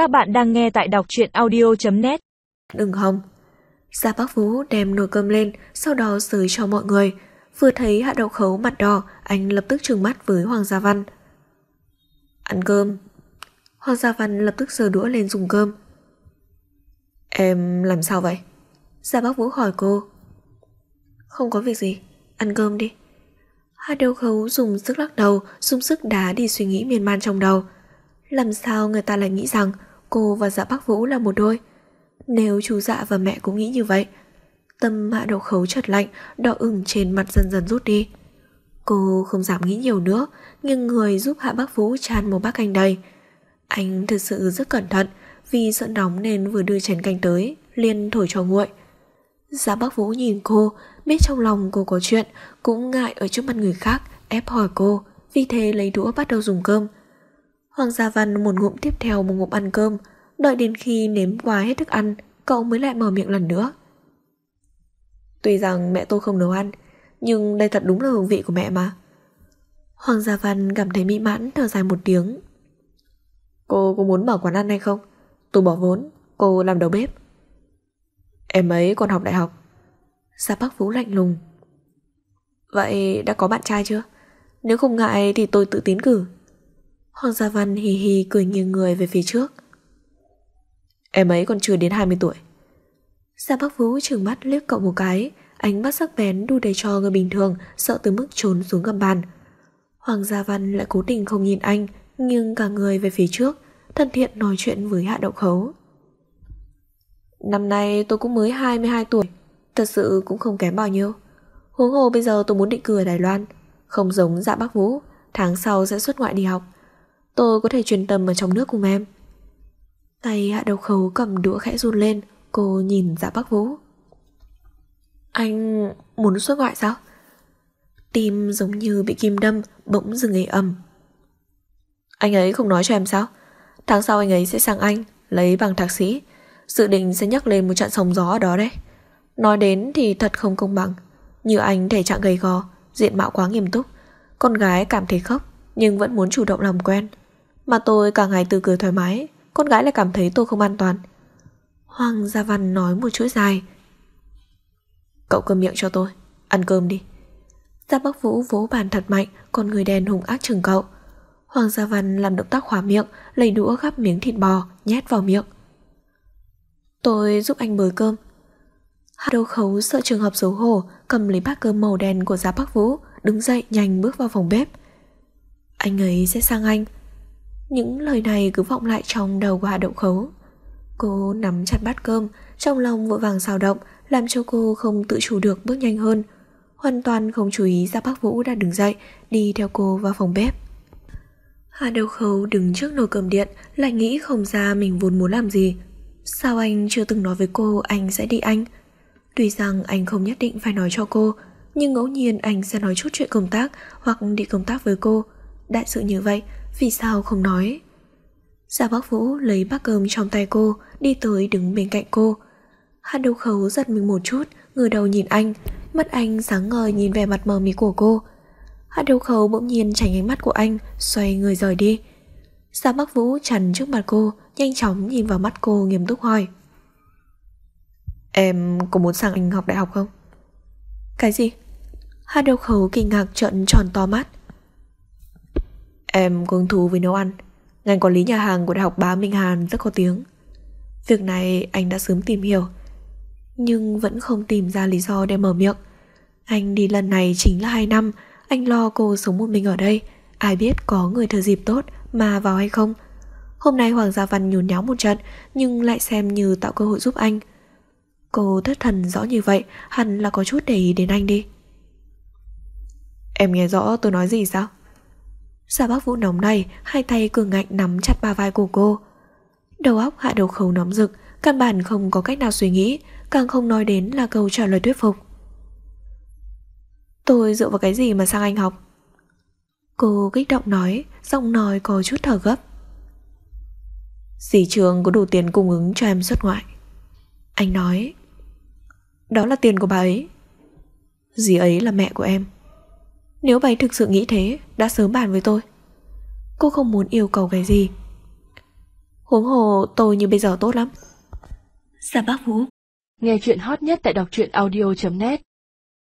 Các bạn đang nghe tại đọc truyện audio.net Đừng hòng. Gia Bác Vũ đem nồi cơm lên, Sau đó sới cho mọi người. Vừa thấy hạ đậu khấu mặt đỏ, Anh lập tức trừng mắt với Hoàng Gia Văn. Ăn cơm. Hoàng Gia Văn lập tức sờ đũa lên dùng cơm. Em làm sao vậy? Gia Bác Vũ hỏi cô. Không có việc gì, Ăn cơm đi. Hạ đậu khấu dùng sức lắc đầu, Dùng sức đá đi suy nghĩ miên man trong đầu. Làm sao người ta lại nghĩ rằng Cô và dạ bác Vũ là một đôi. Nếu chú dạ và mẹ cũng nghĩ như vậy, Tâm hạ đậu khấu chợt lạnh, Đỏ ửng trên mặt dần dần rút đi. Cô không dám nghĩ nhiều nữa, Nhưng người giúp hạ bác Vũ chan một bát canh đầy Anh thật sự rất cẩn thận, Vì sợ nóng nên vừa đưa chén canh tới, liền thổi cho nguội. Dạ bác Vũ nhìn cô, Biết trong lòng cô có chuyện, Cũng ngại ở trước mặt người khác, Ép hỏi cô, Vì thế lấy đũa bắt đầu dùng cơm. Hoàng Gia Văn một ngụm tiếp theo một ngụm ăn cơm. Đợi đến khi nếm qua hết thức ăn, Cậu mới lại mở miệng lần nữa. Tuy rằng mẹ tôi không nấu ăn, Nhưng đây thật đúng là hương vị của mẹ mà. Hoàng Gia Văn cảm thấy mỹ mãn, thở dài một tiếng. Cô có muốn mở quán ăn hay không? Tôi bỏ vốn, Cô làm đầu bếp. Em ấy còn học đại học. Gia Bắc Vũ lạnh lùng. Vậy đã có bạn trai chưa? Nếu không ngại thì tôi tự tiến cử. Hoàng Gia Văn hì hì cười nghiêng người về phía trước. Em ấy còn chưa đến 20 tuổi. Gia Bắc Vũ trừng mắt liếc cậu một cái, Ánh mắt sắc bén đu đầy cho người bình thường, Sợ tới mức trốn xuống gầm bàn. Hoàng Gia Văn lại cố tình không nhìn anh, Nghiêng cả người về phía trước, Thân thiện nói chuyện với Hạ Đậu Khấu. Năm nay tôi cũng mới 22 tuổi, Thật sự cũng không kém bao nhiêu. Huống hồ bây giờ tôi muốn định cư ở Đài Loan, Không giống dạ Bắc Vũ, Tháng sau sẽ xuất ngoại đi học. Tôi có thể truyền tâm ở trong nước cùng em. Tay hạ đầu khấu cầm đũa khẽ run lên, Cô nhìn dạ bác Vũ. Anh muốn xuất ngoại sao? Tim giống như bị kim đâm, Bỗng dừng ế ầm Anh ấy không nói cho em sao? Tháng sau anh ấy sẽ sang Anh, Lấy bằng thạc sĩ. Dự định sẽ nhắc lên một trận sóng gió ở đó đấy. Nói đến thì thật không công bằng. Như anh thể trạng gầy gò, Diện mạo quá nghiêm túc. Con gái cảm thấy khóc, Nhưng vẫn muốn chủ động làm quen. Mà tôi cả ngày từ cười thoải mái, Con gái lại cảm thấy tôi không an toàn. Hoàng Gia Văn nói một chuỗi dài. Cậu cơm miệng cho tôi, Ăn cơm đi. Gia Bắc Vũ vỗ bàn thật mạnh Còn người đèn hùng ác chừng cậu. Hoàng Gia Văn làm động tác khóa miệng, Lấy đũa gắp miếng thịt bò, Nhét vào miệng. Tôi giúp anh bới cơm. Hạ đầu khấu sợ trường hợp xấu hổ, Cầm lấy bát cơm màu đen của Gia Bắc Vũ, Đứng dậy nhanh bước vào phòng bếp. Anh ấy sẽ sang anh. Những lời này cứ vọng lại trong đầu của Hạ đậu khấu. Cô nắm chặt bát cơm, Trong lòng vội vàng xào động, Làm cho cô không tự chủ được bước nhanh hơn. Hoàn toàn không chú ý ra Bắc Vũ đã đứng dậy, Đi theo cô vào phòng bếp. Hạ đầu khấu đứng trước nồi cơm điện, Lại nghĩ không ra mình vốn muốn làm gì. Sao anh chưa từng nói với cô anh sẽ đi anh? Tuy rằng anh không nhất định phải nói cho cô, Nhưng ngẫu nhiên anh sẽ nói chút chuyện công tác Hoặc đi công tác với cô. Đại sự như vậy vì sao không nói? Gia Bắc Vũ lấy bát cơm trong tay cô, Đi tới đứng bên cạnh cô. Hát đầu khấu giật mình một chút, Ngửa đầu nhìn anh, Mắt anh sáng ngời nhìn về mặt mờ mịt của cô. Hát đầu khấu bỗng nhiên tránh ánh mắt của anh, Xoay người rời đi. Gia Bắc Vũ chắn trước mặt cô, Nhanh chóng nhìn vào mắt cô nghiêm túc hỏi. Em có muốn sang Anh học đại học không? Cái gì? Hai đầu khấu kinh ngạc trợn tròn to mắt. Em có hứng thú với nấu ăn. Ngành quản lý nhà hàng của Đại học Bá Minh Hàn rất có tiếng. Việc này anh đã sớm tìm hiểu, Nhưng vẫn không tìm ra lý do để mở miệng. Anh đi lần này chính là 2 năm, Anh lo cô sống một mình ở đây. Ai biết có người thừa dịp tốt mà vào hay không. Hôm nay Hoàng Gia Văn nhún nháo một trận, Nhưng lại xem như tạo cơ hội giúp anh. Cô thất thần rõ như vậy, Hẳn là có chút để ý đến anh đi. Em nghe rõ tôi nói gì sao? Gia bác vũ nóng này, Hai tay cường ngạnh nắm chặt ba vai của cô. Đầu óc hạ đầu khấu nóng rực, Căn bản không có cách nào suy nghĩ, Càng không nói đến là câu trả lời thuyết phục. Tôi dựa vào cái gì mà sang anh học? Cô kích động nói, Giọng nói có chút thở gấp. Dì trường có đủ tiền cung ứng cho em xuất ngoại. Anh nói, Đó là tiền của bà ấy. Dì ấy là mẹ của em. Nếu bà ấy thực sự nghĩ thế đã sớm bàn với tôi. Cô không muốn yêu cầu cái gì. Huống hồ tôi như bây giờ tốt lắm. Giả bác Vũ. Nghe chuyện hot nhất tại đọc truyện audio.net